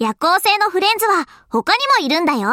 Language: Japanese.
夜行性のフレンズは他にもいるんだよ。